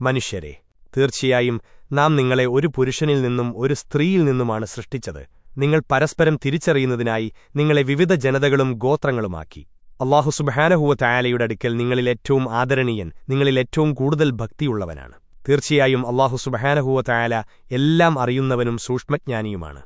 മനുഷ്യരെ തീർച്ചയായും നാം നിങ്ങളെ ഒരു പുരുഷനിൽ നിന്നും ഒരു സ്ത്രീയിൽ നിന്നുമാണ് സൃഷ്ടിച്ചത്. നിങ്ങൾ പരസ്പരം തിരിച്ചറിയുന്നതിനായി നിങ്ങളെ വിവിധ ജനതകളും ഗോത്രങ്ങളുമാക്കി. അള്ളാഹു സുബഹാനഹുവ തയാലയുടെ അടുക്കൽ നിങ്ങളിലേറ്റവും ആദരണീയൻ നിങ്ങളിലേറ്റവും കൂടുതൽ ഭക്തിയുള്ളവനാണ്. തീർച്ചയായും അള്ളാഹു സുബഹാനഹുവ തയാല എല്ലാം അറിയുന്നവനും സൂക്ഷ്മജ്ഞാനിയുമാണ്.